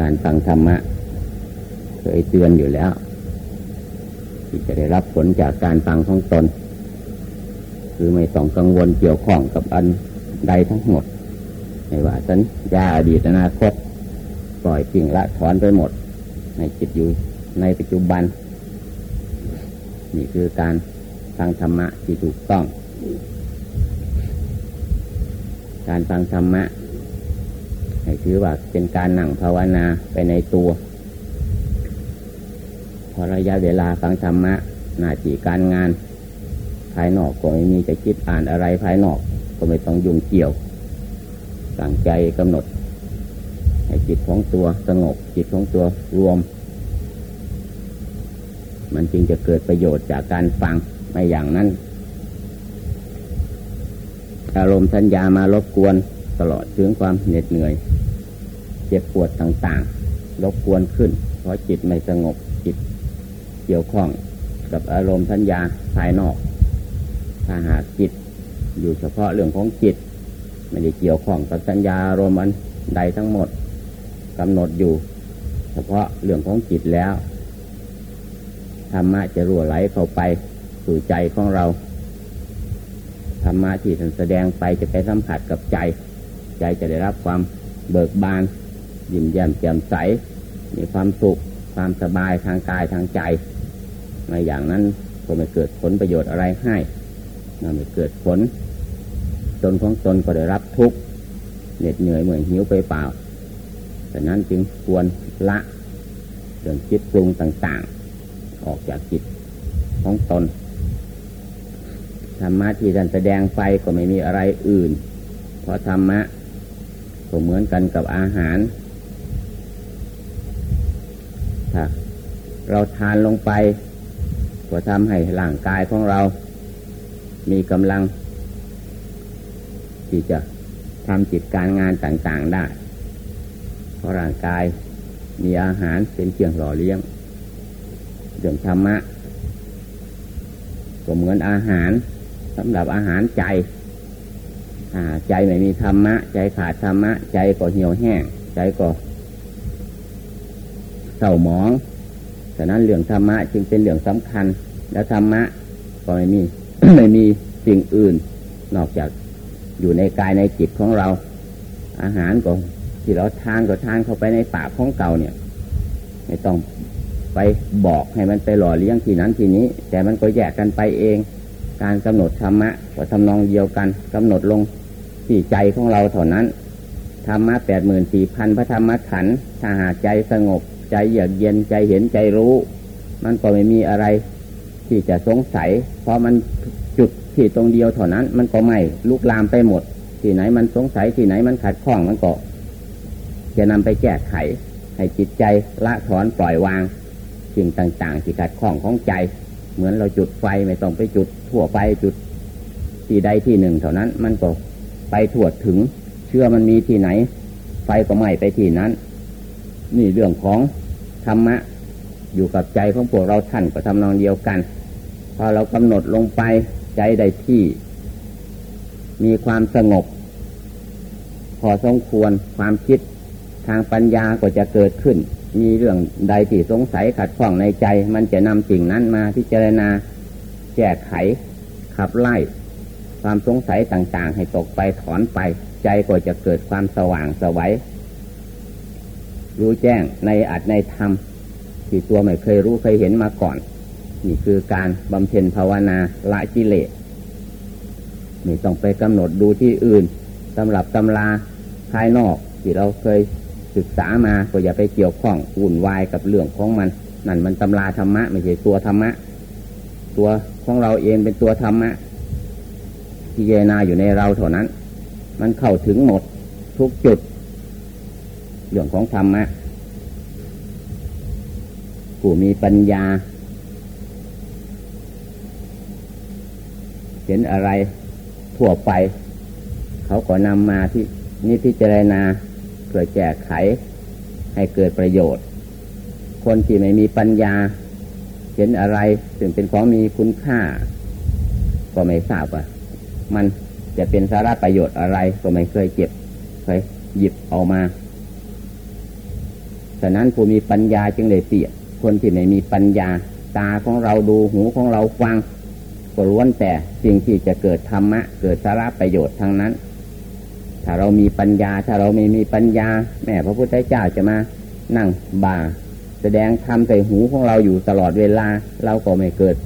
การฟังธรรมะ เคยเตือนอยู่แล้ว ที่จะได้รับผลจากการฟังของตน คือไม่ต้องกังวลเกี่ยวข้องกับอันใดทั้งหมดไม่ว่าสัญญาอดีตอนาคตปล่อยจริงละถอนไปหมด ในจิตอยู่ในปัจจุบัน นี่คือการฟังธรรมะที่ถูกต้อง การฟังธรรมะ ให้ถือว่าเป็นการนั่งภาวนาไปในตัว พอระยะเวลาฟังธรรมะหน้าที่การงาน ภายนอกก็ไม่มีจะคิดอ่านอะไรภายนอก ก็ไม่ต้องยุ่งเกี่ยวตั้งใจกำหนด ให้จิตของตัวสงบจิตของตัวรวม มันจึงจะเกิดประโยชน์จากการฟังไม่อย่างนั้นอารมณ์สัญญามารบกวนตลอดถึงความเหน็ดเหนื่อย เจ็บปวดต่างๆรบกวนขึ้น เพราะจิตไม่สงบจิตเกี่ยวข้องกับอารมณ์สัญญาภายนอก ถ้าหากจิตอยู่เฉพาะเรื่องของจิต ไม่ได้เกี่ยวข้องกับสัญญาอารมณ์อันใดทั้งหมดกำหนดอยู่ เฉพาะเรื่องของจิตแล้วธรรมะจะรั่วไหลเข้าไปสู่ใจของเราธรรมะที่ท่านแสดงไปจะไปสัมผัสกับใจ ใจจะได้รับความเบิกบาน ยิ้มแย้มแจ่มใส มีความสุข ความสบายทางกายทางใจในอย่างนั้นก็ไม่เกิดผลประโยชน์อะไรให้ไม่เกิดผล ตนของตนก็ได้รับทุกข์เหน็ดเหนื่อยเหมือนหิวไปเปล่าแต่นั้นจึงควรละเรื่องคิดปรุงต่างๆ ออกจากจิตของตนธรรมะที่ท่านแสดงไปก็ไม่มีอะไรอื่น เพราะธรรมะก็เหมือนกันกับอาหาร ถ้าเราทานลงไปก็ทำให้ร่างกายของเรา มีกำลัง ที่จะทำจิตการงานต่างๆได้ เพราะร่างกายมีอาหารเป็นเครื่องหล่อเลี้ยงเรื่องธรรมะก็เหมือนอาหารสำหรับอาหารใจใจไม่มีธรรมะ ใจขาดธรรมะ ใจก็เหี่ยวแห้ง ใจก็ เศร้าหมองฉะนั้นเรื่องธรรมะจึงเป็นเรื่องสำคัญ แล้วธรรมะก็ไม่มีไม่มีสิ่งอื่น นอกจากอยู่ในกายในจิตของเรา อาหารก็ที่เราทานก็ทานเข้าไปในปากของเก่าเนี่ย ไม่ต้องไปบอกให้มันไปหล่อเลี้ยงที่นั้นที่นี้ แต่มันก็แยกกันไปเอง การกำหนดธรรมะก็ทำนองเดียวกันกำหนดลงที่ใจของเราเท่านั้นธรรมะแปดหมื่นสี่พันพระธรรมขันธ์ถ้าหากใจสงบ ใจเยือกเย็นใจเห็นใจรู้ มันก็ไม่มีอะไร ที่จะสงสัย เพราะมันจุดที่ตรงเดียวเท่านั้น มันก็ไม่ลุกลามไปหมด ที่ไหนมันสงสัยที่ไหนมันขัดข้องมันก็ จะนำไปแก้ไข ให้จิตใจละถอนปล่อยวางสิ่งต่าง ๆ ที่ขัดข้องของใจ เหมือนเราจุดไฟไม่ต้องไปจุดทั่วไปจุดที่ใดที่หนึ่งเท่านั้น มันก็ไปถั่วถึง เชื่อมันมีที่ไหน ไฟก็ไหม้ไปที่นั้น นี่เรื่องของธรรมะ อยู่กับใจของพวกเราท่านก็ทำนองเดียวกัน พอเรากำหนดลงไปใจใดที่ มีความสงบ พอสมควรความคิดทางปัญญาก็จะเกิดขึ้น มีเรื่องใดที่สงสัยขัดข้องในใจ มันจะนำสิ่งนั้นมาพิจารณาแก้ไข ขับไล่ ความสงสัยต่างๆ ให้ตกไปถอนไป ใจก็จะเกิดความสว่างสวัย รู้แจ้งในอัตในธรรมที่ตัวไม่เคยรู้เคยเห็นมาก่อน นี่คือการบำเพ็ญภาวนาละกิเลสไม่ต้องไปกำหนดดูที่อื่นสำหรับตำราภายนอกที่เราเคยศึกษามาก็อย่าไปเกี่ยวข้องวุ่นวายกับเรื่องของมัน นั่นมันตำราธรรมะไม่ใช่ตัวธรรมะ ตัวของเราเองเป็นตัวธรรมะพิจารณาอยู่ในเราเท่านั้น มันเข้าถึงหมดทุกจุด เรื่องของธรรมะผู้มีปัญญา เห็นอะไรทั่วไป เขาก็นำมาที่นี่พิจารณาเพื่อแก้ไขให้เกิดประโยชน์ คนที่ไม่มีปัญญา เห็นอะไรถึงเป็นของมีคุณค่า ก็ไม่ทราบว่ามันจะเป็นสาระประโยชน์อะไร ก็ไม่เคยเก็บเคยหยิบออกมา ฉะนั้นผู้มีปัญญาจึงเลยเปรียบคนที่ไม่มีปัญญา ตาของเราดูหูของเราฟังก็ล้วนแต่สิ่งที่จะเกิดธรรมะ เกิดสาระประโยชน์ทั้งนั้น ถ้าเรามีปัญญา ถ้าเราไม่มีปัญญา แม่พระพุทธเจ้าจะมานั่งบ่า แสดงธรรมใส่หูของเราอยู่ตลอดเวลา เราก็ไม่เกิด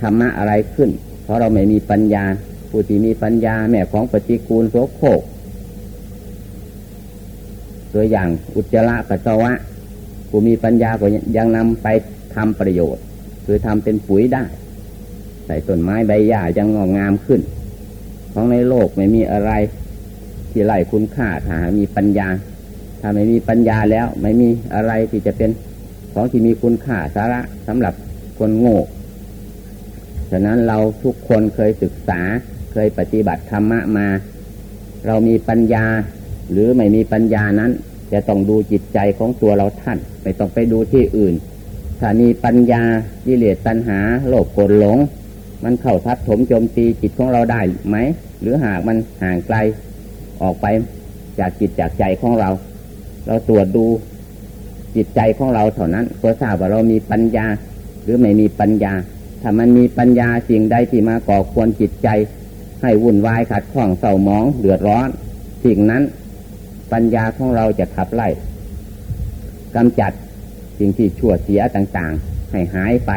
ธรรมะอะไรขึ้น เพราะเราไม่มีปัญญาผู้ที่มีปัญญาแม่ของปฏิกูลโสโครก ตัวอย่างอุจจาระปัสสาวะผู้มีปัญญาก็ยังนำไปทำประโยชน์ คือทำเป็นปุ๋ยได้ ใส่ต้นไม้ใบหญ้ายังงอกงามขึ้น ของในโลกไม่มีอะไร ที่ไล่คุณค่าถ้ามีปัญญา ถ้าไม่มีปัญญาแล้วไม่มีอะไรที่จะเป็นของที่มีคุณค่าสาระสำหรับคนโง่ฉะนั้นเราทุกคนเคยศึกษาเคยปฏิบัติธรรมะมา เรามีปัญญา หรือไม่มีปัญญานั้น จะต้องดูจิตใจของตัวเราท่าน ไม่ต้องไปดูที่อื่น ถ้ามีปัญญากิเลตัณหา โลภโกรธหลง มันเข้าทับถมโจมตีจิตของเราได้ไหม หรือหากมันห่างไกล ออกไปจากจิตจากใจของเรา เราตรวจดูจิตใจของเราเท่านั้นก็ทราบว่าเรามีปัญญา หรือไม่มีปัญญา ถ้ามันมีปัญญาสิ่งใดที่มาก่อควรจิตใจ ให้วุ่นวายขัดข้องเศร้าหมองเดือดร้อนสิ่งนั้น ปัญญาของเราจะขับไล่กำจัดสิ่งที่ชั่วเสียต่างๆ ให้หายไป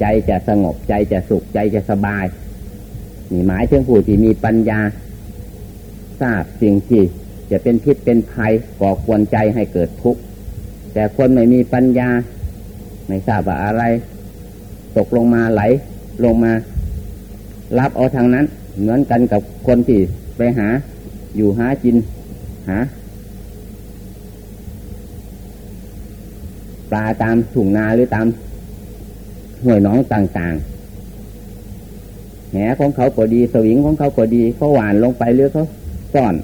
ใจจะสงบใจจะสุขใจจะสบายนี่หมายถึงผู้ที่มีปัญญา ทราบสิ่งที่จะเป็นพิษเป็นภัยก่อควรใจให้เกิดทุกข์แต่คนไม่มีปัญญา ไม่ทราบว่าอะไร ตกลงมาไหลลงมา รับเอาทางนั้น เหมือนกันกับคนที่ไปหา อยู่หากินหา ปลาตามถุงนาหรือตามห่วยน้องต่างๆแหของเขาก็ดีสวิงของเขาก็ดีเขาหวานลงไปหรือเขาซ่อน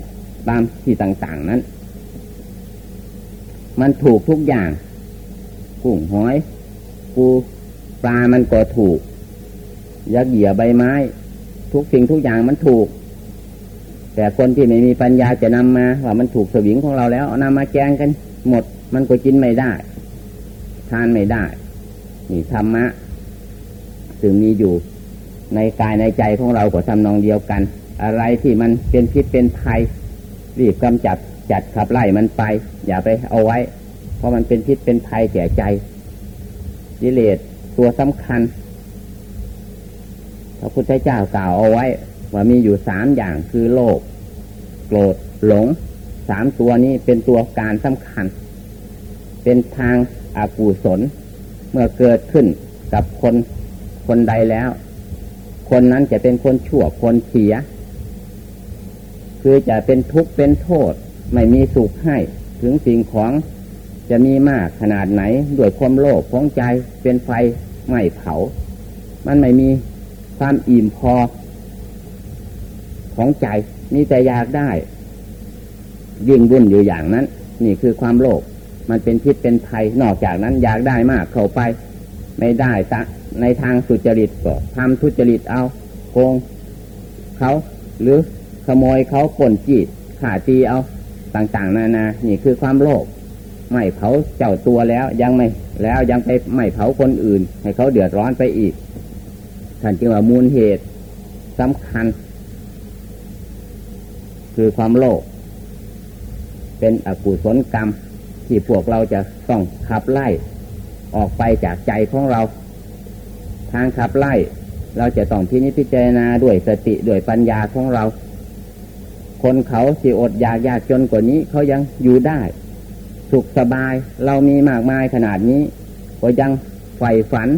ตามที่ต่างๆนั้น มันถูกทุกอย่างกุ้งหอยปูปลามันก็ถูก ยักเหยี่ยใบไม้ ทุกสิ่งทุกอย่างมันถูก แต่คนที่ไม่มีปัญญาจะนำมา ว่ามันถูกสวิงของเราแล้วเอานำมาแกงกันหมด มันก็กินไม่ได้ ทานไม่ได้นี่ธรรมะถึงมีอยู่ในกายในใจของเราก็ทำนองเดียวกัน อะไรที่มันเป็นพิษเป็นภัยรีบกำจัดจัดขับไล่มันไป อย่าไปเอาไว้ เพราะมันเป็นพิษเป็นภัยแก่ใจกิเลสตัวสำคัญพระพุทธเจ้ากล่าวเอาไว้ ว่ามีอยู่สามอย่างคือโลภโกรธหลงสามตัวนี้เป็นตัวการสำคัญ เป็นทาง อกุศลเมื่อเกิดขึ้นกับคนคนใดแล้ว คนนั้นจะเป็นคนชั่วคนเสีย คือจะเป็นทุกข์เป็นโทษ ไม่มีสุขให้ถึงสิ่งของจะมีมากขนาดไหนด้วยความโลภของใจเป็นไฟไม่เผา มันไม่มีความอิ่มพอ ของใจมีแต่อยากได้ ยิ่งวุ่นอยู่อย่างนั้น นี่คือความโลภ มันเป็นพิษเป็นภัยนอกจากนั้นอยากได้มากเข้าไป ไม่ได้ตะในทางสุจริตก็ทำทุจริตเอาโกงเขาหรือขโมยเขาปนจีดขาตีเอาต่างๆนานา นี่คือความโลภไม่เผาเจ้าตัวแล้วยังไม่แล้วยังไปไม่เผาคนอื่น ให้เขาเดือดร้อนไปอีกท่านจึงว่ามูลเหตุสำคัญ คือความโลภเป็นอกุศลกรรม ที่พวกเราจะต้องขับไล่ ออกไปจากใจของเรา ทางขับไล่ เราจะต้องพินิจพิจารณาด้วยสติด้วยปัญญาของเรา คนเขาสิอดอยากยากจนกว่านี้เขายังอยู่ได้ สุขสบายเรามีมากมายขนาดนี้ก็ยังใฝ่ฝัน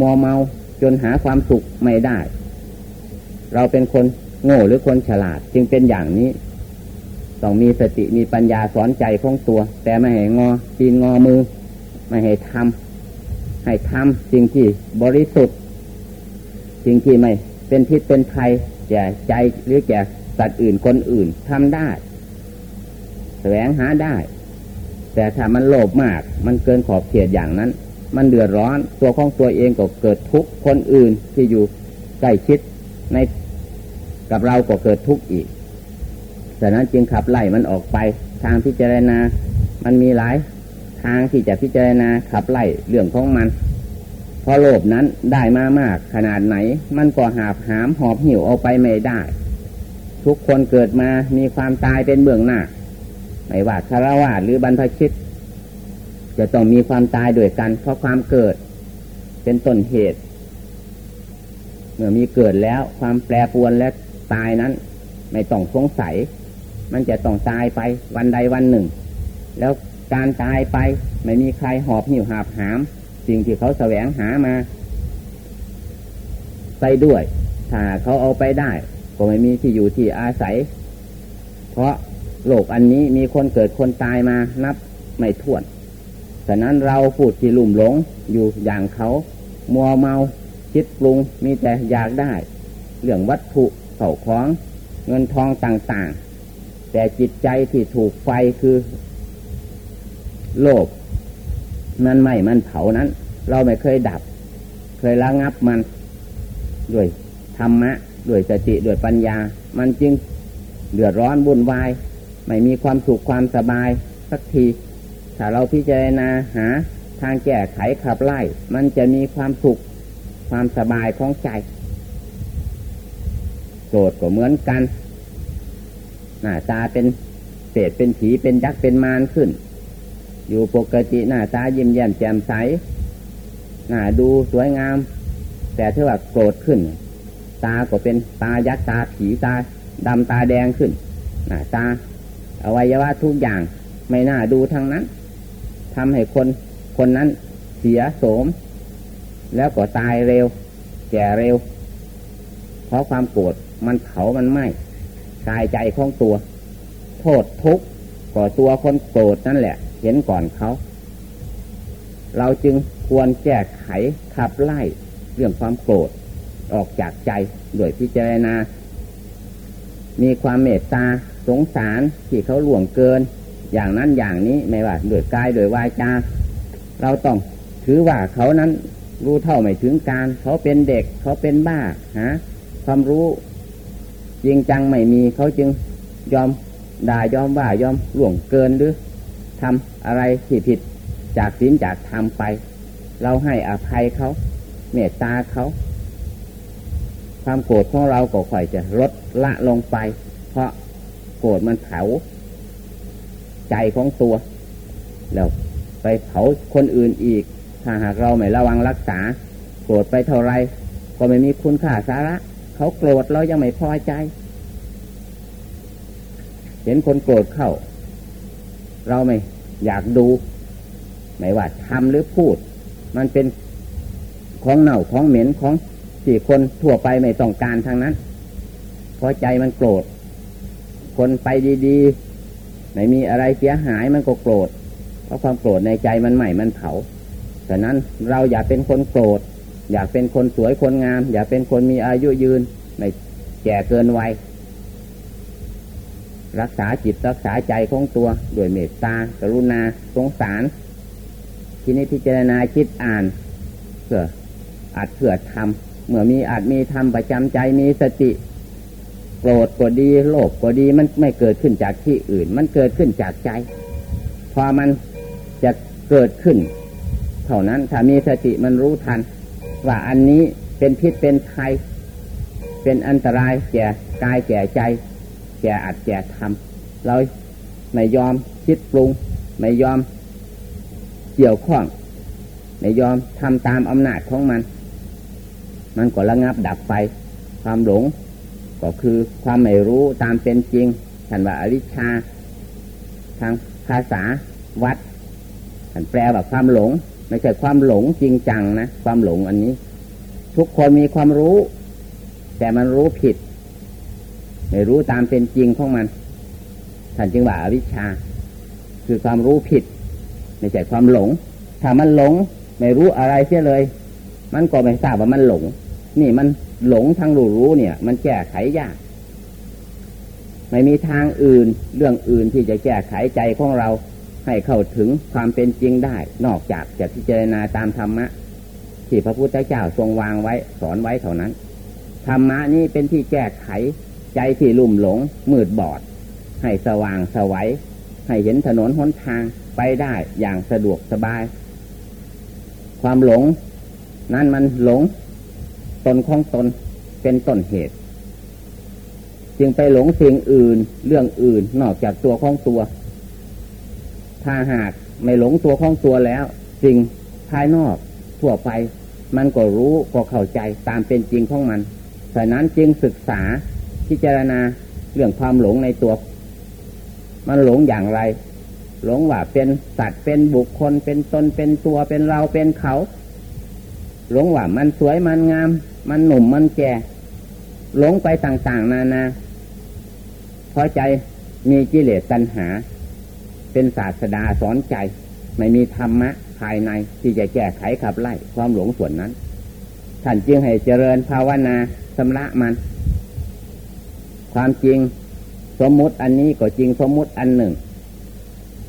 มัวเมาจนหาความสุขไม่ได้ เราเป็นคนโง่หรือคนฉลาดจึงเป็นอย่างนี้ ต้องมีสติมีปัญญาสอนใจของตัว แต่ไม่ให้งอตีนงอมือ ไม่ให้ทำให้ทำสิ่งที่บริสุทธิ์สิ่งที่ไม่ เป็นพิษเป็นภัยแก่ใจหรือแก่สัตว์อื่นคนอื่นทำได้แสวงหาได้ แต่ถ้ามันโลภมาก มันเกินขอบเขตอย่างนั้น มันเดือดร้อนตัวของตัวเองก็เกิดทุกข์คนอื่นที่อยู่ใกล้ชิดในกับเราก็เกิดทุกข์อีก ฉะนั้นจึงขับไล่มันออกไป ทางพิจารณา มันมีหลาย ทางที่จะพิจารณาขับไล่เรื่องของมันพอโลภนั้นได้มามาก ขนาดไหน มันก็หาบหามหอบหิวเอาไปไม่ได้ ทุกคนเกิดมามีความตายเป็นเบื้องหน้า ไม่ว่าคารวะหรือบรรพชิต จะต้องมีความตายด้วยกัน เพราะความเกิดเป็นต้นเหตุ เมื่อมีเกิดแล้วความแปรปรวนและตายนั้น ไม่ต้องสงสัย มันจะต้องตายไปวันใดวันหนึ่ง แล้วการตายไปไม่มีใครหอบหิวหาบหาม สิ่งที่เขาแสวงหามา ไปด้วย ถ้าเขาเอาไปได้ ก็ไม่มีที่อยู่ที่อาศัย เพราะโลกอันนี้มีคนเกิดคนตายมานับไม่ถ้วนฉะนั้นเราพูดที่ลุ่มหลงอยู่อย่างเขามัวเมาคิดปรุงมีแต่อยากได้ เรื่องวัตถุเข่าของเงินทองต่างๆ แต่จิตใจที่ถูกไฟคือโลกมันไหม้มันเผานั้น เราไม่เคยดับ เคยระงับมัน ด้วยธรรมะ ด้วยสติด้วยปัญญา มันจึงเดือดร้อนบุ่นวาย ไม่มีความสุขความสบาย สักที ถ้าเราพิจารณาหา ทางแก้ไขขับไล่ มันจะมีความสุขความสบายของใจโกรธก็เหมือนกัน หน้าตาเป็นเศษเป็นผีเป็นยักษ์เป็นมารขึ้น อยู่ปกติหน้าตายิ้มแย้มแจ่มใสหน้าดูสวยงาม แต่ถ้าว่าโกรธขึ้น ตาก็เป็นตายักษ์ตาผีตาดำตาแดงขึ้น หน้าตาอวัยวะทุกอย่างไม่น่าดูทั้งนั้นทำให้คนคนนั้นเสียโสม แล้วก็ตายเร็ว แก่เร็ว เพราะความโกรธมันเผามันไหม้ กายใจของตัว โทษทุกข์ก็ตัวคนโกรธนั่นแหละ เห็นก่อนเขา เราจึงควรแก้ไขขับไล่เรื่องความโกรธออกจากใจโดยพิจารณา มีความเมตตาสงสารที่เขาหลวงเกิน อย่างนั้นอย่างนี้ไม่ว่าโดยกายโดยวาจาเราต้องถือว่าเขานั้นรู้เท่าไม่ถึงการ เขาเป็นเด็กเขาเป็นบ้าฮะความรู้ จริงจังไม่มีเขาจึงยอมด่ายอมว่ายอมหลวงเกินหรือทำอะไรที่ผิดจากศีลจากธรรมไป เราให้อภัยเขาเมตตาเขาความโกรธของเราก็ค่อยจะลดละลงไป เพราะโกรธมันเผาใจของตัวแล้วไปเผาคนอื่นอีก ถ้าหากเราไม่ระวังรักษา โกรธไปเท่าไรก็ไม่มีคุณค่าสาระ เขาโกรธเรายังไม่พอใจ เห็นคนโกรธเข้า เราไม่อยากดู ไม่ว่าทำหรือพูด มันเป็นของเน่าของเหม็นของสี่คนทั่วไปไม่ต้องการทางนั้นพอใจมันโกรธ คนไปดีๆ ไม่มีอะไรเสียหายมันก็โกรธ เพราะความโกรธในใจมันใหม่มันเผาแต่นั้นเราอย่าเป็นคนโกรธ อยากเป็นคนสวยคนงาม อย่าเป็นคนมีอายุยืน ไม่แก่เกินวัยรักษาจิตรักษาใจของตัวด้วยเมตตากรุณาสงสาร ทีนี้พิจารณาคิดอ่านเพื่ออาจเพื่อทำเมื่อมีอาจมีทำประจำใจมีสติโกรธก็ดีโลภก็ดีมันไม่เกิดขึ้นจากที่อื่น มันเกิดขึ้นจากใจ พอมันจะเกิดขึ้น เท่านั้นถ้ามีสติมันรู้ทัน ว่าอันนี้เป็นพิษเป็นภัยเป็นอันตรายแก่กายแก่ใจ แก่อัดแก่ทำเราไม่ยอมคิดปรุง ไม่ยอมเกี่ยวข้อง ไม่ยอมทำตามอำนาจของมัน มันก็ระงับดับไป ความหลง ก็คือความไม่รู้ตามเป็นจริงฉันว่าอริชา ทางภาษาวัดฉันแปลว่าความหลง ไม่ใช่ความหลงจริงจังนะความหลงอันนี้ ทุกคนมีความรู้ แต่มันรู้ผิด ไม่รู้ตามเป็นจริงของมันท่านจึงว่าอวิชชา คือความรู้ผิด ไม่ใช่ความหลง ถ้ามันหลง ไม่รู้อะไรเสียเลย มันก็ไม่ทราบว่ามันหลง นี่มันหลงทั้งรู้รู้เนี่ย มันแก้ไขยาก ไม่มีทางอื่นเรื่องอื่นที่จะแก้ไขใจของเรา ให้เข้าถึงความเป็นจริงได้ นอกจากจะพิจารณาตามธรรมะ ที่พระพุทธเจ้าทรงวางไว้สอนไว้เท่านั้น ธรรมะนี้เป็นที่แก้ไขใจที่ลุ่มหลง มืดบอด ให้สว่างสวัยให้เห็นถนนหนทางไปได้อย่างสะดวกสบาย ความหลง นั่นมันหลง ตนของตนเป็นต้นเหตุ จึงไปหลงสิ่งอื่นเรื่องอื่นนอกจากตัวของตัว ถ้าหากไม่หลงตัวของตัวแล้วสิ่งภายนอกทั่วไป มันก็รู้ก็เข้าใจตามเป็นจริงของมันฉะนั้นจึงศึกษาพิจารณาเรื่องความหลงในตัว มันหลงอย่างไร หลงว่าเป็นสัตว์เป็นบุคคลเป็นตนเป็นตัวเป็นเราเป็นเขา หลงว่ามันสวยมันงาม มันหนุ่มมันแก่หลงไปต่างๆ นานาเพราะใจมีกิเลสตัณหา เป็นศาสดาสอนใจ ไม่มีธรรมะภายในที่จะแก้ไขขับไล่ความหลงส่วนนั้น ท่านจึงให้เจริญภาวนาชำระมัน ความจริงสมมุติอันนี้ก็จริงสมมุติอันหนึ่ง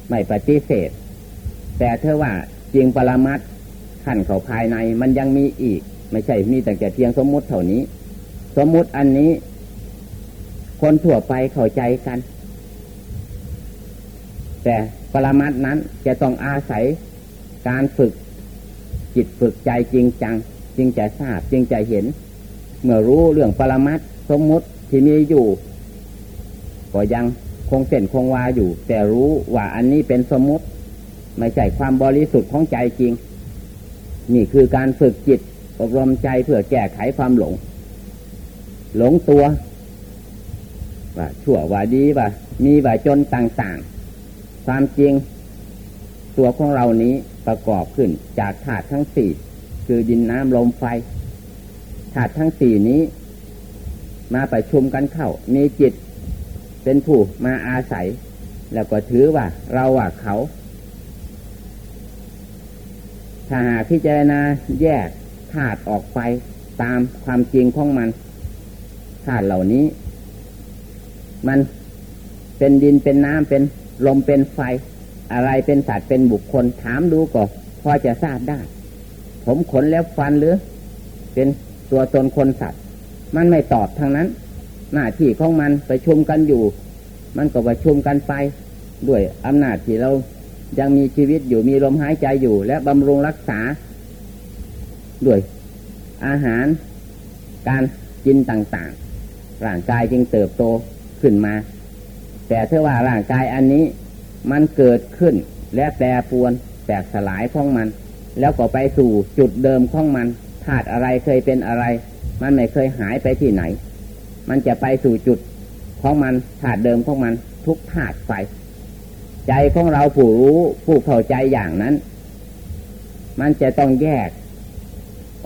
ไม่ปฏิเสธ แต่เธอว่าจริงปรมัตขั้นเขาภายในมันยังมีอีก ไม่ใช่มีแต่เพียงสมมุติเท่านี้ สมมุติอันนี้ คนทั่วไปเข้าใจกัน แต่ปรมัตนั้นจะต้องอาศัยการฝึกจิตฝึกใจจริงจังจึงจะทราบจึงจะเห็น เมื่อรู้เรื่องปรมัตสมมุติที่มีอยู่ ก็ยังคงเส้นคงวาอยู่ แต่รู้ว่าอันนี้เป็นสมมุติ ไม่ใช่ความบริสุทธิ์ของใจจริง นี่คือการฝึกจิตอบรมใจเพื่อแก้ไขความหลง หลงตัวว่าชั่วว่าดีว่ามีว่าจนต่าง ๆ ความจริง ตัวของเรานี้ประกอบขึ้นจากธาตุทั้งสี่คือดินน้ำลมไฟธาตุทั้งสี่นี้ มาประชุมกันเข้า มีจิตเป็นผู้มาอาศัย แล้วก็ถือว่า เราว่าเขา ถ้าหากพิจารณาแยกธาตุออกไปตามความจริงของมันธาตุเหล่านี้ มันเป็นดินเป็นน้ำเป็น ลมเป็นไฟ อะไรเป็นสัตว์เป็นบุคคลถามดูก็พอจะทราบได้ ผมขนแล้วฟันหรือ เป็นตัวตนคนสัตว์ มันไม่ตอบทางนั้น หน้าที่ของมันไปชุมกันอยู่ มันก็ประชุมกันไป ด้วยอำนาจที่เรายังมีชีวิตอยู่มีลมหายใจอยู่ และบำรุงรักษา ด้วย อาหารการกินต่างๆร่างกายจึงเติบโตขึ้นมา แต่เท่าว่าร่างกายอันนี้มันเกิดขึ้น และแปรปวนแตกสลายของมัน แล้วก็ไปสู่จุดเดิมของมันธาตุอะไรเคยเป็นอะไร มันไม่เคยหายไปที่ไหน มันจะไปสู่จุดของมันธาตุเดิมของมันทุกธาตุไป ใจของเราผู้รู้ผู้เข้าใจอย่างนั้น มันจะต้องแยก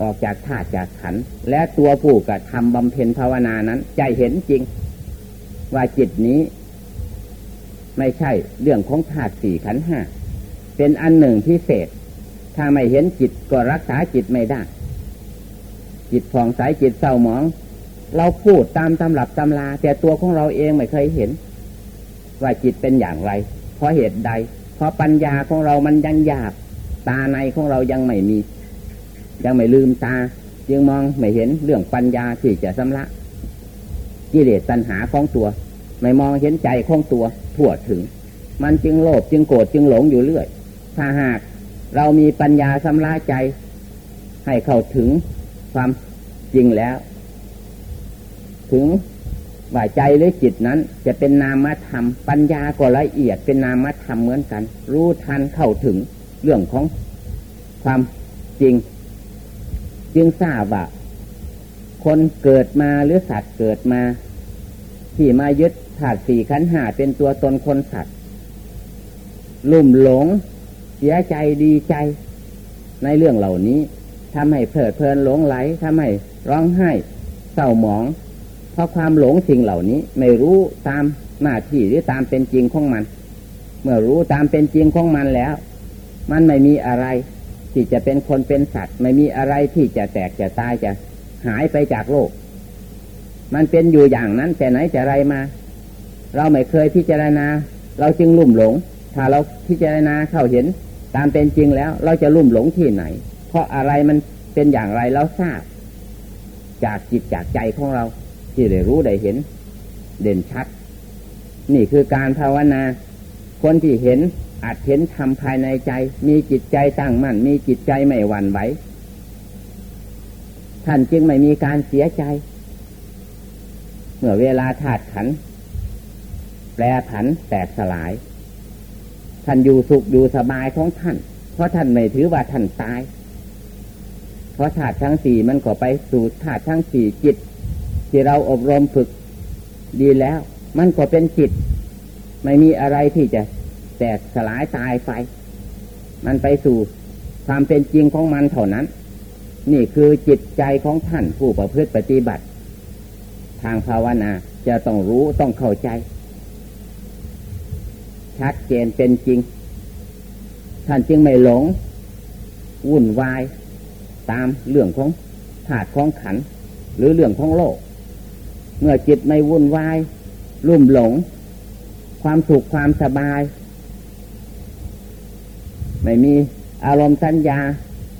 ออกจากธาตุจากขัน และตัวผู้กระทำบำเพ็ญภาวนานั้น ใจเห็นจริง ว่าจิตนี้ ไม่ใช่เรื่องของธาตุสี่ขันห้าเป็นอันหนึ่งพิเศษ ถ้าไม่เห็นจิตก็รักษาจิตไม่ได้ จิตผ่องใสจิตเศร้าหมอง เราพูดตามตำรับตำราแต่ตัวของเราเองไม่เคยเห็น ว่าจิตเป็นอย่างไร เพราะเหตุใด เพราะปัญญาของเรามันยังหยาบ ตาในของเรายังไม่มี ยังไม่ลืมตา จึงมองไม่เห็นเรื่องปัญญาที่จะสำละกิเลสตัณหาของตัว ไม่มองเห็นใจของตัว ทั่วถึง มันจึงโลภจึงโกรธจึงหลงอยู่เรื่อย ถ้าหากเรามีปัญญาสำละใจ ให้เข้าถึงความจริงแล้ว ถึงว่าใจหรือจิตนั้น จะเป็นนามธรรม ปัญญาก็ละเอียดเป็นนามธรรมเหมือนกัน รู้ทันเข้าถึงเรื่องของความจริง จึงทราบว่าคนเกิดมาหรือสัตว์เกิดมา ที่มายึด ถาดสี่ขันหาเป็นตัวตนคนสัตว์ลุ่มหลง เสียใจดีใจ ในเรื่องเหล่านี้ทำให้เพลิดเพลินหลงไหลทำให้ร้องไห้เศร้าหมอง เพราะความหลงสิ่งเหล่านี้ไม่รู้ตามหน้าที่หรือตามเป็นจริงของมัน เมื่อรู้ตามเป็นจริงของมันแล้ว มันไม่มีอะไร ที่จะเป็นคนเป็นสัตว์ ไม่มีอะไรที่จะแตกจะตายจะหายไปจากโลก มันเป็นอยู่อย่างนั้นแต่ไหนจะไรมา เราไม่เคยพิจารณา เราจึงลุ่มหลง ถ้าเราพิจารณาเข้าเห็นตามเป็นจริงแล้ว เราจะลุ่มหลงที่ไหน เพราะอะไรมันเป็นอย่างไรเราทราบ จากจิตจากใจของเรา ที่ได้รู้ได้เห็น เด่นชัด นี่คือการภาวนา คนที่เห็นอาจเห็นทำภายในใจ มีจิตใจตั้งมั่น มีจิตใจไม่หวั่นไหวท่านจึงไม่มีการเสียใจ เมื่อเวลาธาตุขัน แปรผันแตกสลาย ท่านอยู่สุขอยู่สบายของท่าน เพราะท่านไม่ถือว่าท่านตาย เพราะธาตุทั้งสี่มันก็ไปสู่ธาตุทั้งสี่จิต ที่เราอบรมฝึกดีแล้ว มันก็เป็นจิต ไม่มีอะไรที่จะแตกสลายตายไป มันไปสู่ความเป็นจริงของมันเท่านั้น นี่คือจิตใจของท่านผู้ประพฤติปฏิบัติ ทางภาวนาจะต้องรู้ต้องเข้าใจ ชัดเจนเป็นจริง ท่านจึงไม่หลง วุ่นวาย ตามเรื่องของถาดของขัน หรือเรื่องของโลก เมื่อจิตไม่วุ่นวาย ลุ่มหลง ความสุขความสบาย ไม่มีอารมณ์สัญญา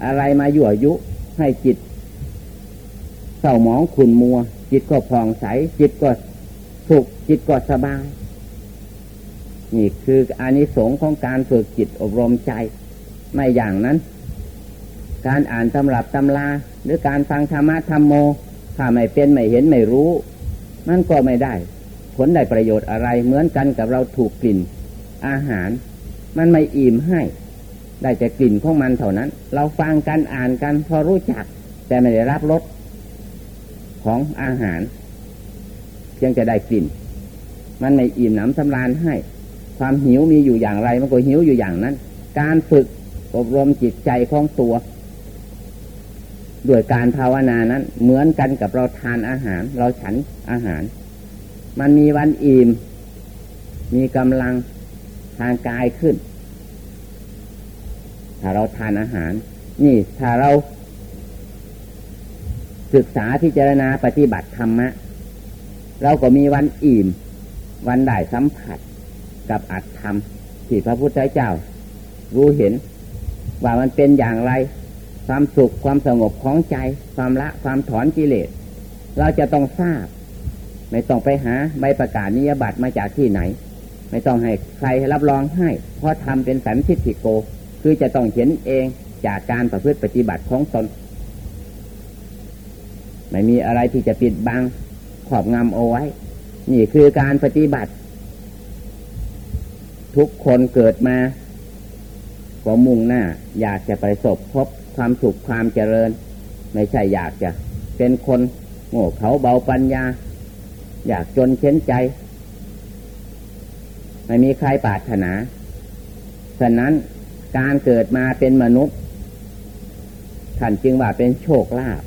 อะไรมายั่วยุ ให้จิตเศร้าหมองขุนมัว จิตก็ผ่องใส จิตก็สุขจิตก็สบาย นี่คืออานิสงส์ของการฝึกจิตอบรมใจ ไม่อย่างนั้น การอ่านตำรับตำราหรือการฟังธรรมะธรรมโม ถ้าไม่เป็นไม่เห็นไม่รู้ มันก็ไม่ได้ ผลได้ประโยชน์อะไรเหมือนกันกับเราถูกกลิ่น อาหาร มันไม่อิ่มให้ ได้แต่กลิ่นของมันเท่านั้น เราฟังกันอ่านกันพอรู้จัก แต่ไม่ได้รับรสของอาหารยังจะได้กลิ่น มันไม่อิ่มหนำสำราญให้ ความหิวมีอยู่อย่างไร มันก็หิวอยู่อย่างนั้น การฝึกอบรมจิตใจของตัวด้วยการภาวนานั้น เหมือนกันกับเราทานอาหาร เราฉันอาหาร มันมีวันอิ่มมีกำลังทางกายขึ้น ถ้าเราทานอาหาร นี่ถ้าเราศึกษาพิจารณาปฏิบัติธรรมะเราก็มีวันอิ่ม วันได้สัมผัส กับอัตธรรมที่พระพุทธเจ้า รู้เห็น ว่ามันเป็นอย่างไร ความสุขความสงบของใจ ความละความถอนกิเลส เราจะต้องทราบ ไม่ต้องไปหาใบประกาศนิยบัตรมาจากที่ไหน ไม่ต้องให้ใครรับรองให้ เพราะทำเป็นสันทิฏฐิโก คือจะต้องเห็นเองจากการประพฤติปฏิบัติของตนไม่มีอะไรที่จะปิดบังขอบงำเอาไว้ นี่คือการปฏิบัติ ทุกคนเกิดมาก็มุ่งหน้า อยากจะไปสบพบความสุขความเจริญ ไม่ใช่อยากจะเป็นคนโง่เขาเบาปัญญา อยากจนเช้นใจ ไม่มีใครปรารถนา ฉะนั้นการเกิดมาเป็นมนุษย์ท่านจึงว่าเป็นโชคลาภ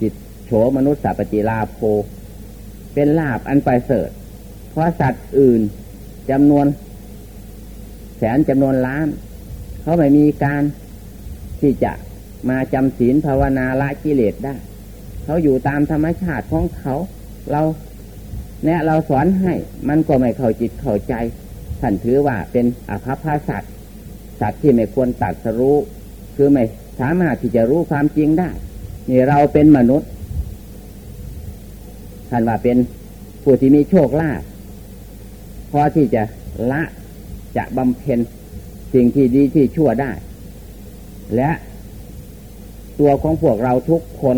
จิตโฉมนุษย์สัพติลาโภเป็นลาภอันไปเสริฐเพราะสัตว์อื่นจำนวน สนจำนวนล้าน เขาไม่มีการที่จะมาจำศีลภาวนาละกิเลสได้ เขาอยู่ตามธรรมชาติของเขา เราเนี่ยเราสอนให้มันก็ไม่เข้าจิตเข้าใจท่านถือว่าเป็นอภัพพาสัตว์สัตว์ที่ไม่ควรตัดสรู้ คือไม่สามารถที่จะรู้ความจริงได้ นี่เราเป็นมนุษย์ท่านว่าเป็นผู้ที่มีโชคลาภพอที่จะละ จะบำเพ็ญสิ่งที่ดีที่ชั่วได้ และตัวของพวกเราทุกคน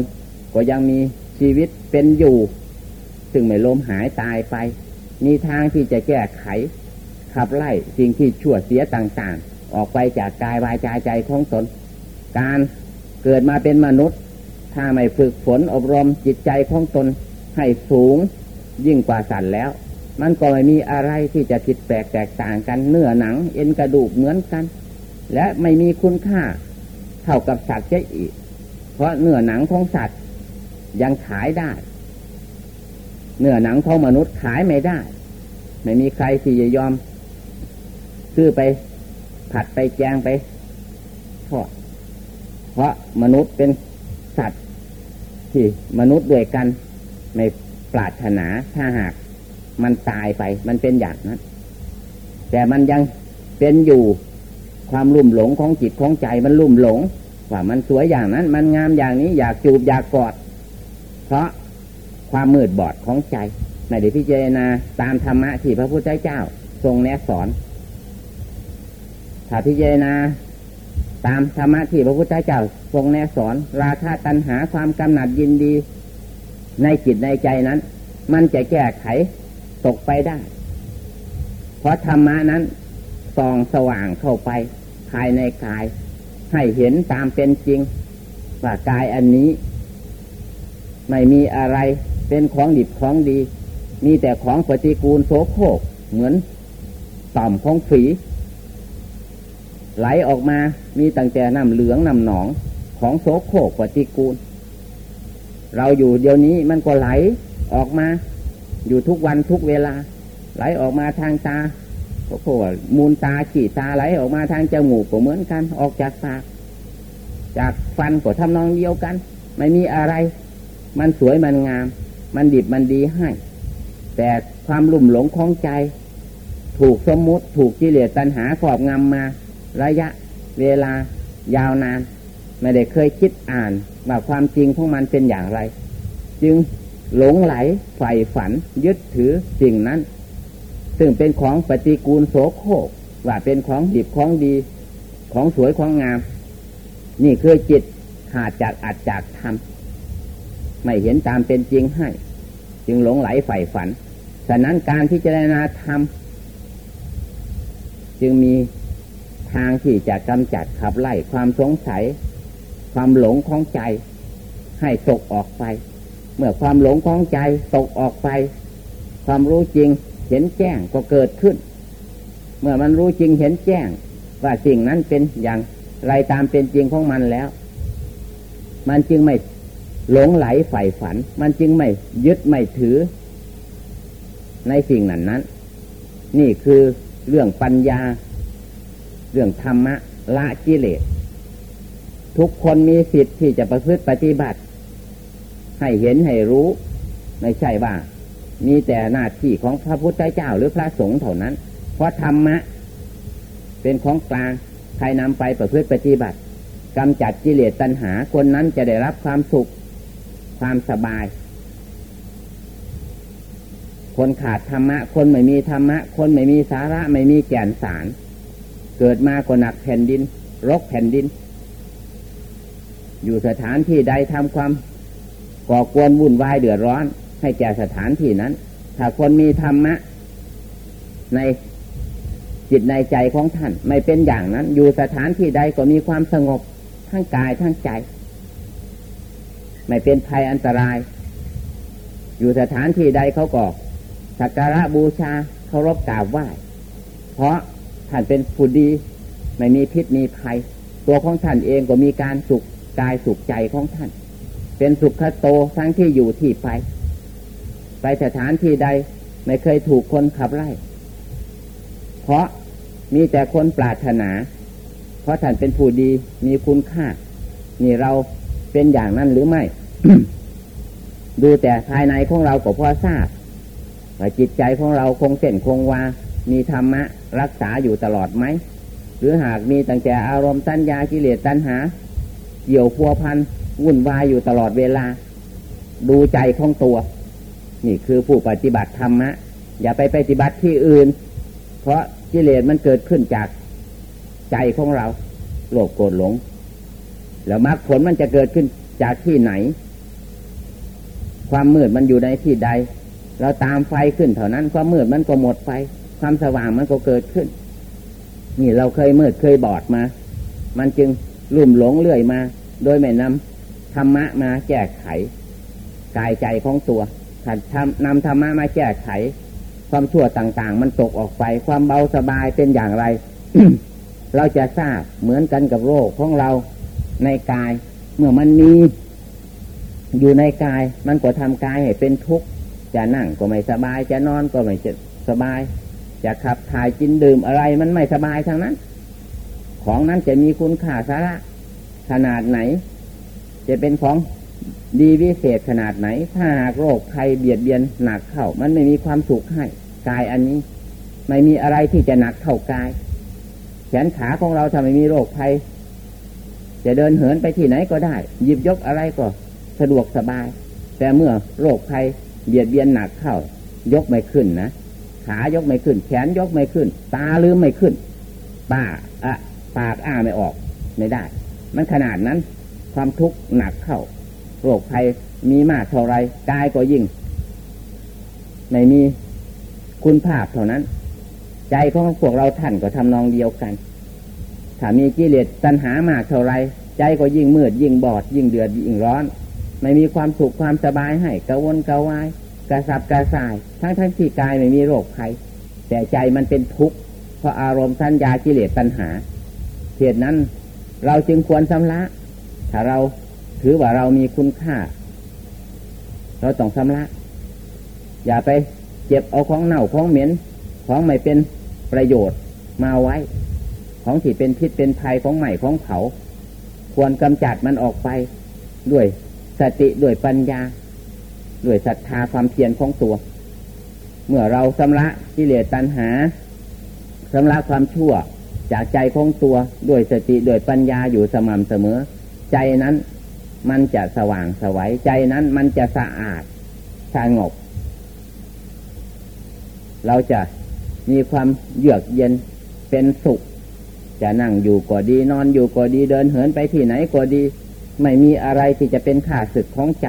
ก็ยังมีชีวิตเป็นอยู่ ซึ่งไม่ล้มหายตายไป มีทางที่จะแก้ไข ขับไล่สิ่งที่ชั่วเสียต่างๆ ออกไปจากกายวายใจใจของตน การเกิดมาเป็นมนุษย์ ถ้าไม่ฝึกฝนอบรมจิตใจของตนให้สูงยิ่งกว่าสัตว์แล้ว มันก็ไม่มีอะไรที่จะผิดแปลกแตกต่างกัน เนื้อหนัง เอ็นกระดูกเหมือนกัน และไม่มีคุณค่าเท่ากับสัตว์เจอีก เพราะเนื้อหนังของสัตว์ยังขายได้ เนื้อหนังของมนุษย์ขายไม่ได้ ไม่มีใครที่จะยอมซื้อไปผัดไปแจงไปทอดเพราะมนุษย์เป็นสัตว์ที่มนุษย์ด้วยกัน ไม่ปรารถนาถ้าหาก มันตายไป มันเป็นอย่างนั้น แต่มันยังเป็นอยู่ความลุ่มหลงของจิตของใจมันลุ่มหลง ว่ามันสวยอย่างนั้น มันงามอย่างนี้อยากจูบอยากกอด เพราะความมืดบอดของใจในเดพิจารณาตามธรรมะที่พระพุทธเจ้า ทรงแนะสอนถ้าพิจารณาตามธรรมะที่พระพุทธเจ้า ทรงแนะสอน ราคะตัณหาความกำหนัดยินดี ในจิตในใจนั้น มันจะแก้ไข ตกไปได้ เพราะธรรมะนั้นส่องสว่างเข้าไป ภายในกาย ให้เห็นตามเป็นจริง ว่ากายอันนี้ ไม่มีอะไรเป็นของดิบของดี มีแต่ของปฏิกูลโสโครกเหมือนต่อมของฝี ไหลออกมามีตั้งแต่น้ำเหลืองน้ำหนองของโสโครกปฏิกูล เราอยู่เดี๋ยวนี้มันก็ไหลออกมา อยู่ทุกวันทุกเวลา ไหลออกมาทางตาโอ้โหมูลตาขีดตาไหลออกมาทางจมูกก็เหมือนกัน ออกจากปากจากฟันก็ทำนองเดียวกัน ไม่มีอะไร มันสวยมันงาม มันดิบมันดีให้ แต่ความลุ่มหลงของใจ ถูกสมมุติถูกกิเลสตัณหาครอบงำมา ระยะเวลายาวนาน ไม่ได้เคยคิดอ่านว่าความจริงของมันเป็นอย่างไร จึง หลงไหลใฝ่ฝัน ยึดถือสิ่งนั้น ซึ่งเป็นของปฏิกูลโสโครกว่าเป็นของดิบของดี ของสวยของงาม นี่คือจิตขาดจากอัดจากธรรมไม่เห็นตามเป็นจริงให้ จึงหลงไหลใฝ่ฝันฉะนั้นการพิจารณาธรรมจึงมีทางที่จะกำจัดขับไล่ความสงสัย ความหลงของใจให้ตกออกไป เมื่อความหลงของใจตกออกไป ความรู้จริงเห็นแจ้งก็เกิดขึ้น เมื่อมันรู้จริงเห็นแจ้ง ว่าสิ่งนั้นเป็นอย่างไรตามเป็นจริงของมันแล้ว มันจึงไม่หลงไหลใฝ่ฝัน มันจึงไม่ยึดไม่ถือ ในสิ่งนั้นนั้น นี่คือเรื่องปัญญา เรื่องธรรมะละกิเลสทุกคนมีสิทธิ์ที่จะประพฤติปฏิบัติ ให้เห็นให้รู้ ไม่ใช่ว่า มีแต่หน้าที่ของพระพุทธเจ้าหรือพระสงฆ์เท่านั้น เพราะธรรมะ เป็นของกลางใครนำไปประพฤติปฏิบัติกำจัดกิเลสตัณหาคนนั้นจะได้รับความสุข ความสบาย คนขาดธรรมะ คนไม่มีธรรมะ คนไม่มีสาระไม่มีแก่นสาร เกิดมาก็หนักแผ่นดิน รกแผ่นดิน อยู่สถานที่ใดทำความ ก่อกวนวุ่นวายเดือดร้อน ให้แก่สถานที่นั้น ถ้าคนมีธรรมะ ในจิตในใจของท่าน ไม่เป็นอย่างนั้น อยู่สถานที่ใดก็มีความสงบทั้งกายทั้งใจ ไม่เป็นภัยอันตราย อยู่สถานที่ใดเขาก็สักการะบูชาเคารพกราบไหว้เพราะท่านเป็นผู้ดี ไม่มีพิษมีภัย ตัวของท่านเองก็มีการสุขกายสุขใจของท่าน เป็นสุขโตทั้งที่อยู่ที่ไป ไปสถานที่ใดไม่เคยถูกคนขับไล่ เพราะมีแต่คนปรารถนา เพราะท่านเป็นผู้ดีมีคุณค่า นี่เราเป็นอย่างนั้นหรือไม่ ดูแต่ภายในของเราก็พอทราบว่าจิตใจของเราคงเส้นคงวา มีธรรมะ รักษาอยู่ตลอดไหม หรือหากมีตั้งแต่อารมณ์ตัณญากิเลสตัณหา เกี่ยวพัวพัน วุ่นวายอยู่ตลอดเวลา ดูใจของตัว นี่คือผู้ปฏิบัติธรรมะ อย่าไปปฏิบัติที่อื่น เพราะกิเลสมันเกิดขึ้นจากใจของเราโลภโกรธหลง แล้วมรรคผลมันจะเกิดขึ้นจากที่ไหน ความมืดมันอยู่ในที่ใด เราตามไฟขึ้นเท่านั้น ความมืดมันก็หมดไปความสว่างมันก็เกิดขึ้น นี่เราเคยมืดเคยบอดมา มันจึงลุ่มหลงเลื่อยมา โดยไม่นำ ธรรมะมาแก้ไข กายใจของตัวถ้านำธรรมะมาแก้ไข ความชั่วต่างๆ มันตกออกไปความเบาสบายเป็นอย่างไร เราจะทราบเหมือนกันกับโรคของเราในกาย เมื่อมันมีอยู่ในกาย มันก็ทำกายให้เป็นทุกข์จะนั่งก็ไม่สบาย จะนอนก็ไม่สบาย จะขับถ่ายกินดื่มอะไรมันไม่สบายทางนั้น ของนั้นจะมีคุณค่าสาระขนาดไหน จะเป็นของดีวิเศษขนาดไหน ถ้าหากโรคภัยเบียดเบียนหนักเข้า มันไม่มีความสุขให้กายอันนี้ ไม่มีอะไรที่จะหนักเท่ากาย แขนขาของเราถ้าไม่มีโรคภัย จะเดินเหินไปที่ไหนก็ได้ หยิบยกอะไรก็สะดวกสบาย แต่เมื่อโรคภัยเบียดเบียนหนักเข้า ยกไม่ขึ้นนะขายกไม่ขึ้น แขนยกไม่ขึ้น ตาลืมไม่ขึ้นป้าอะปากอ้าไม่ออก ไม่ได้ มันขนาดนั้น ความทุกข์หนักเข้าโรคภัยมีมากเท่าไรกายก็ยิ่ง ไม่มีคุณภาพเท่านั้น ใจของพวกเราท่านก็ทำนองเดียวกัน ถ้ามีกิเลสตัณหามากเท่าไรใจก็ยิ่งมืดยิ่งบอด ยิ่งเดือดยิ่งร้อน ไม่มีความสุขความสบายให้กระวนกระวายกระสับกระส่าย ทั้งทั้งที่กายไม่มีโรคภัยแต่ใจมันเป็นทุกข์เพราะอารมณ์สัญญากิเลสตัณหาเหตุนั้นเราจึงควรสำละ ถ้าเราถือว่าเรามีคุณค่า เราต้องสำละอย่าไปเจ็บเอาของเน่าของเหม็น ของไม่เป็นประโยชน์มาไว้ ของที่เป็นพิษเป็นภัยของใหม่ของเผา ควรกำจัดมันออกไป ด้วยสติด้วยปัญญา ด้วยศรัทธาความเพียรของตัว เมื่อเราสำละกิเลสตัณหาสำละความชั่วจากใจของตัวด้วยสติด้วยปัญญาอยู่สม่ำเสมอ ใจนั้นมันจะสว่างสวัยใจนั้นมันจะสะอาดสงบ เราจะมีความเยือกเย็นเป็นสุข จะนั่งอยู่ก็ดีนอนอยู่ก็ดีเดินเหินไปที่ไหนก็ดี ไม่มีอะไรที่จะเป็นข่าศึกของใจ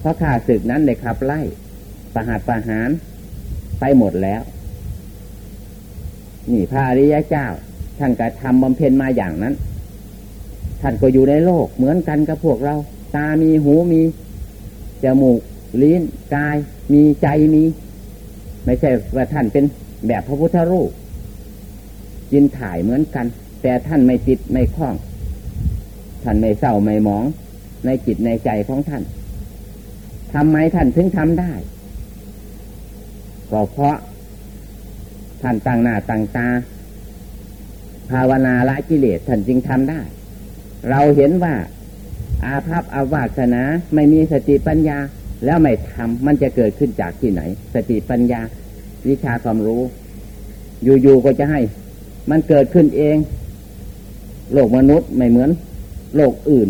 เพราะข่าศึกนั้นเลยขับไล่ประหารประหารไปหมดแล้ว นี่พระอริยเจ้าท่านก็ทำบำเพ็ญมาอย่างนั้น ท่านก็อยู่ในโลกเหมือนกันกับพวกเรา ตามีหูมีจมูกลิ้นกาย มีใจมี ไม่ใช่ว่าท่านเป็นแบบพระพุทธรูปยินถ่ายเหมือนกัน แต่ท่านไม่ติดไม่คล้อง ท่านไม่เศร้าไม่หมอง ในจิตในใจของท่านทำไมท่านถึงทำได้ก็เพราะ ท่านตั้งหน้าตั้งตา ภาวนาละกิเลสท่านจึงทำได้ เราเห็นว่า อาภัพอาวาสนาไม่มีสติปัญญา แล้วไม่ทำมันจะเกิดขึ้นจากที่ไหน สติปัญญา วิชาความรู้ อยู่ๆก็จะให้ มันเกิดขึ้นเอง โลกมนุษย์ไม่เหมือน โลกอื่น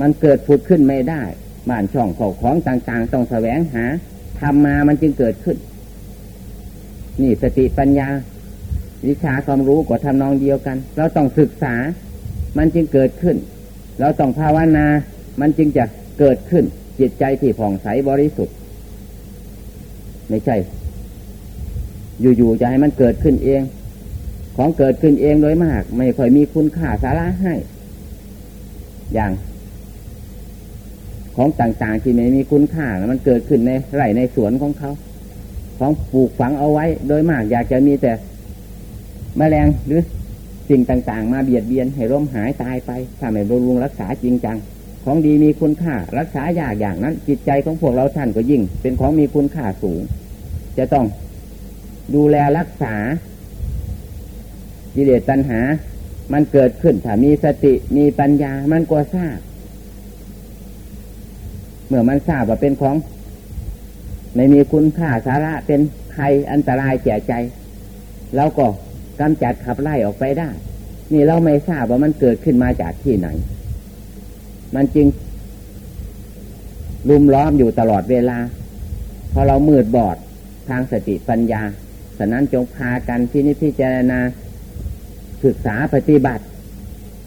มันเกิดผุดขึ้นไม่ได้บ้านช่องของของต่าง ๆ ต้องแสวงหาทำมามันจึงเกิดขึ้น นี่สติปัญญา วิชาความรู้ก็ทำนองเดียวกัน เราต้องศึกษา มันจึงเกิดขึ้น เราต้องภาวนา มันจึงจะเกิดขึ้น จิตใจที่ผ่องใสบริสุทธิ์ ไม่ใช่ อยู่ๆจะให้มันเกิดขึ้นเอง ของเกิดขึ้นเองโดยมาก ไม่ค่อยมีคุณค่าสาระให้ อย่าง ของต่างๆที่ไม่มีคุณค่ามันเกิดขึ้นในไร่ในสวนของเขาของปลูกฝังเอาไว้ โดยมากอยากจะมีแต่มแมลงหรือ สิ่งต่างๆ มาเบียดเบียนให้ร่มหายตายไปถ้าไม่บำรุงรักษาจริงจัง ของดีมีคุณค่ารักษายากอย่างนั้น จิตใจของพวกเราท่านก็ยิ่ง เป็นของมีคุณค่าสูง จะต้องดูแลรักษากิเลสตัณหา มันเกิดขึ้นถ้ามีสติมีปัญญามันก็ทราบ เมื่อมันทราบว่าเป็นของ ไม่มีคุณค่าสาระเป็นภัยอันตรายแก่ใจ แล้วก็ กำจัดขับไล่ออกไปได้ นี่เราไม่ทราบว่ามันเกิดขึ้นมาจากที่ไหน มันจึงลุมล้อมอยู่ตลอดเวลา พอเรามืดบอดทางสติปัญญาฉะนั้นจงพากันที่นิพพิจารณาศึกษาปฏิบัติ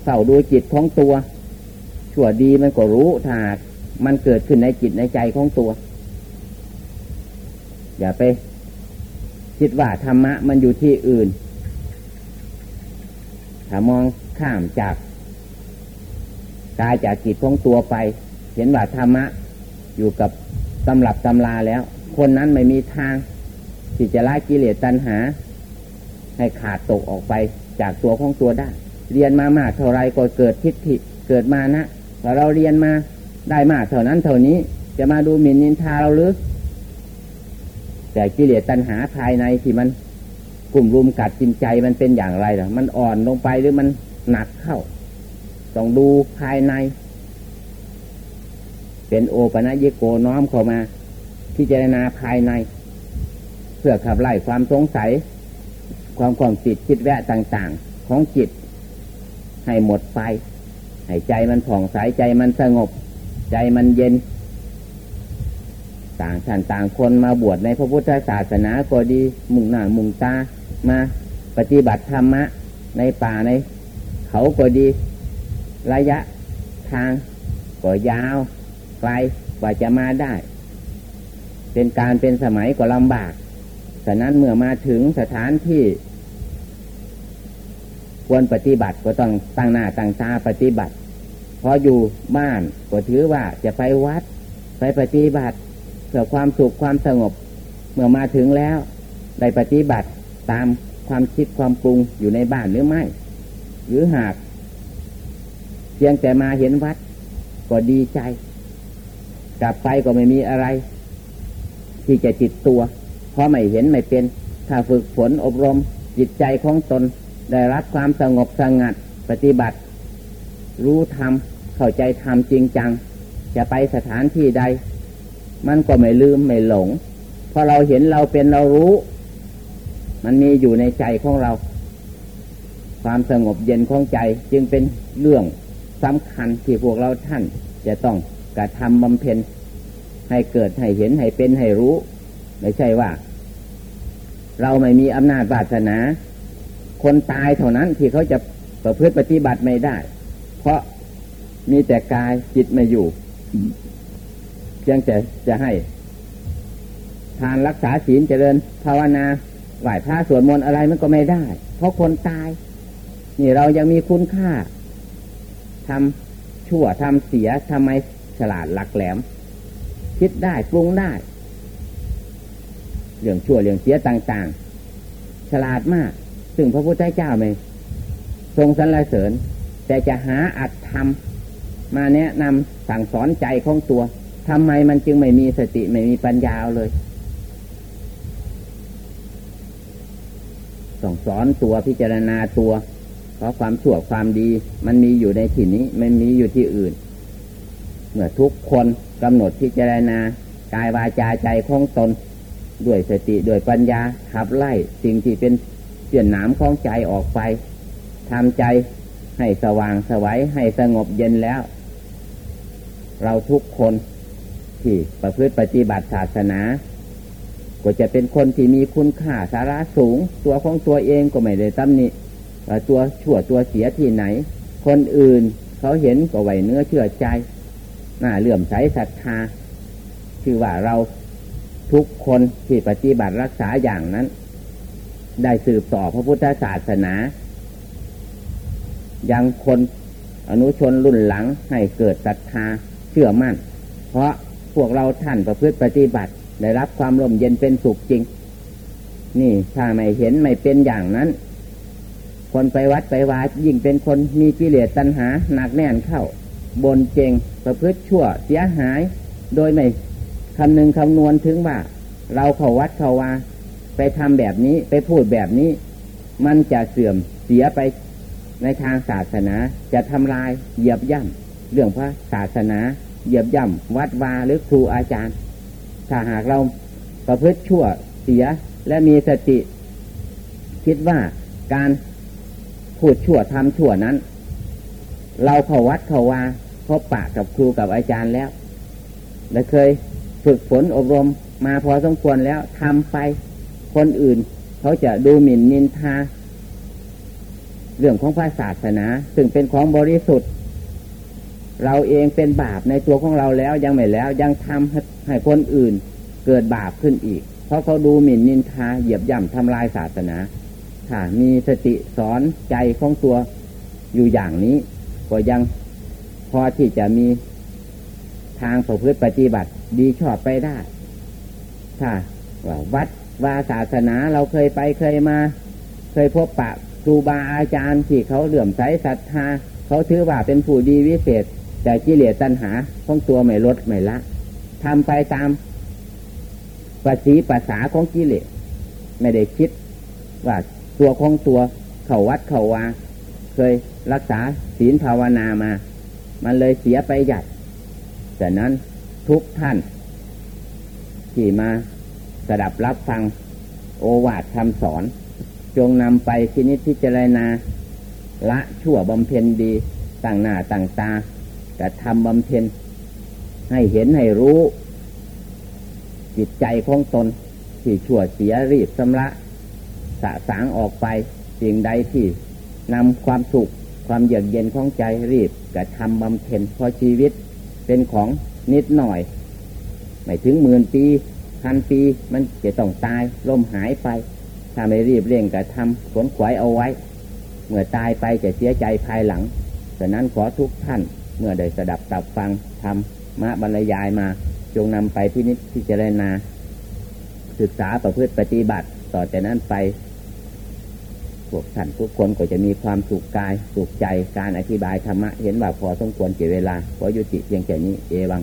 เฝ้าดูจิตของตัว ชั่วดีมันก็รู้ถ้ามันเกิดขึ้นในจิตในใจของตัว อย่าไปคิดว่าธรรมะมันอยู่ที่อื่น ถ้ามองข้ามจากกายจากจิตของตัวไป เห็นว่าธรรมะ อยู่กับตำรับตำลาแล้ว คนนั้นไม่มีทางที่จะละกิเลสตัณหา ให้ขาดตกออกไปจากตัวของตัวได้ เรียนมามากเท่าไรก็เกิดทิฏฐิเกิดมานะพอเราเรียนมาได้มากเท่านั้นเท่านี้จะมาดูหมิ่นนินทาเราหรือแต่กิเลสตัณหาภายในที่มัน กลุ่มรุมกัดจินใจมันเป็นอย่างไรล่ะ มันอ่อนลงไปหรือมันหนักเข้า ต้องดูภายใน เป็นโอปะยโกน้อมเข้ามาพิจารณาภายใน เพื่อขับไล่ความสงสัย ความความจิตคิดแวะต่าง ๆ ของจิต ให้หมดไปให้ใจมันผ่องใสใจมันสงบ ใจมันเย็น ต่างท่านต่างคนมาบวชในพระพุทธศาสนาก็ดี มุ่งหน้ามุ่งตา มาปฏิบัติธรรมะ ในป่าใน เขาก็ดี ระยะทางก็ยาวไกลกว่าจะมาได้ เป็นการเป็นสมัยก็ลำบาก ฉะนั้นเมื่อมาถึงสถานที่ ควรปฏิบัติก็ต้องตั้งหน้าตั้งตาปฏิบัติพออยู่บ้านก็ถือว่าจะไปวัด ไปปฏิบัติเพื่อความสุขความสงบ เมื่อมาถึงแล้ว ได้ปฏิบัติ ตามความคิดความปรุงอยู่ในบ้านหรือไม่ หรือหาก เพียงแต่มาเห็นวัด ก็ดีใจ กลับไปก็ไม่มีอะไร ที่จะจิตตัว เพราะไม่เห็นไม่เป็น ถ้าฝึกฝนอบรม จิตใจของตนได้รับความสงบสงัดปฏิบัติ รู้ธรรมเข้าใจธรรมจริงจัง จะไปสถานที่ใด มันก็ไม่ลืมไม่หลงพอเราเห็นเราเป็นเรารู้ มันมีอยู่ในใจของเรา ความสงบเย็นของใจจึงเป็นเรื่องสำคัญที่พวกเราท่านจะต้องกระทำบำเพ็ญให้เกิดให้เห็นให้เป็นให้รู้ ไม่ใช่ว่า เราไม่มีอำนาจบาสนา คนตายเท่านั้นที่เขาจะประพฤติปฏิบัติไม่ได้ เพราะมีแต่กายจิตไม่อยู่เพียงแต่จะให้ ทานรักษาศีลเจริญภาวนา ไหว้พระสวดมนต์อะไรมันก็ไม่ได้ เพราะคนตาย นี่เรายังมีคุณค่าทำชั่วทำเสียทำไมฉลาดหลักแหลม คิดได้ปรุงได้เรื่องชั่วเรื่องเสียต่าง ๆ ฉลาดมาก ซึ่งพระพุทธเจ้าไม่ทรงสรรเสริญ แต่จะหาอัดทำมาแนะนำสั่งสอนใจของตัวทำไมมันจึงไม่มีสติไม่มีปัญญาเลย ต้องสอนตัวพิจารณาตัว เพราะความชั่วความดี มันมีอยู่ในที่นี้ไมันมีอยู่ที่อื่น เมื่อทุกคนกำหนดพิจารณากายวาจาใจของตน ด้วยสติด้วยปัญญาขับไล่สิ่งที่เป็นเสื่อนหนามของใจออกไปทำใจให้สว่างสวัยให้สงบเย็นแล้ว เราทุกคนที่ประพฤติปฏิบัติศาสนา ก็จะเป็นคนที่มีคุณค่าสาระสูง ตัวของตัวเองก็ไม่ได้ตำหนิตัวชั่วตัวเสียที่ไหน คนอื่นเขาเห็นก็ไหวเนื้อเชื่อใจน่าเลื่อมใสศรัทธาคือว่าเราทุกคนที่ปฏิบัติรักษาอย่างนั้น ได้สืบต่อพระพุทธศาสนา ยังคนอนุชนรุ่นหลังให้เกิดศรัทธาเชื่อมั่น เพราะพวกเราท่านประพฤติปฏิบัติ ได้รับความร่มเย็นเป็นสุขจริง นี่ถ้าไม่เห็นไม่เป็นอย่างนั้น คนไปวัดไปวายิ่งเป็นคนมีกิเลสตัณหาหนักแน่นเข้า บนเจงประพฤติชั่วเสียหาย โดยไม่คำนึงคำนวณถึงว่า เราเข้าวัดเข้าวาไปทำแบบนี้ไปพูดแบบนี้ มันจะเสื่อมเสียไปในทางศาสนาจะทำลายเหยียบย่ำเรื่องพระศาสนาเหยียบย่ำวัดวาหรือครูอาจารย์ ถ้าหากเราประพฤติชั่วเสีย และมีสติ คิดว่าการพูดชั่วทำชั่วนั้น เราเขาวัดเขาวาพบปะกับครูกับอาจารย์แล้ว และเคยฝึกฝนอบรมมาพอสมควรแล้วทำไปคนอื่น เขาจะดูหมิ่นนินทา เรื่องของพระศาสนา ซึ่งเป็นของบริสุทธิ์ เราเองเป็นบาปในตัวของเราแล้วยังไม่แล้วยังทำให้คนอื่นเกิดบาปขึ้นอีก เพราะเขาดูหมิ่นนินทาเหยียบย่ำทำลายศาสนาถ้ามีสติสอนใจของตัวอยู่อย่างนี้ ก็ยังพอที่จะมีทางประพฤติปฏิบัติดีชอบไปได้ถ้าว่าวัดวาศาสนาเราเคยไปเคยมา เคยพบปะครูบาอาจารย์ที่เขาเหลื่อมใสศรัทธาเขาถือว่าเป็นผู้ดีวิเศษ แต่กิเลสตัณหาของตัวไม่ลดไม่ละทำไปตามภาษีภาษาของกิเลสไม่ได้คิด ว่าตัวของตัวเขาวัดเขาวาเคยรักษาศีลภาวนามา มันเลยเสียไปใหญ่แต่นั้นทุกท่าน ที่มาสดับรับฟังโอวาทคำสอน จงนำไปทินิจพิจารณาละชั่วบำเพ็ญดีต่างหน้าต่างตา แต่ทำบำเพ็ญให้เห็นให้รู้ จิตใจของตน ที่ชั่วเสียรีบสำระสะสางออกไป สิ่งใดที่นำความสุข ความเยือกเย็นของใจรีบกระทำบำเพ็ญเพราะชีวิตเป็นของนิดหน่อย ไม่ถึงหมื่นปีพันปีมันจะต้องตายล่มหายไป ถ้าไม่รีบเร่งกระทำขนขวายเอาไว้ เมื่อตายไปจะเสียใจภายหลังฉะนั้นขอทุกท่าน เมื่อได้สดับตับฟังทำมะบรรยายมา จงนำไปพินิจพิจารณา ศึกษาประพฤติปฏิบัติ ต่อจากนั้นไป พวกท่านทุกคนก็จะมีความสุขกาย สุขใจการอธิบายธรรมะ เห็นว่าพอสมควรเกี่เวลาขอยุติเพียงแค่นี้เอวัง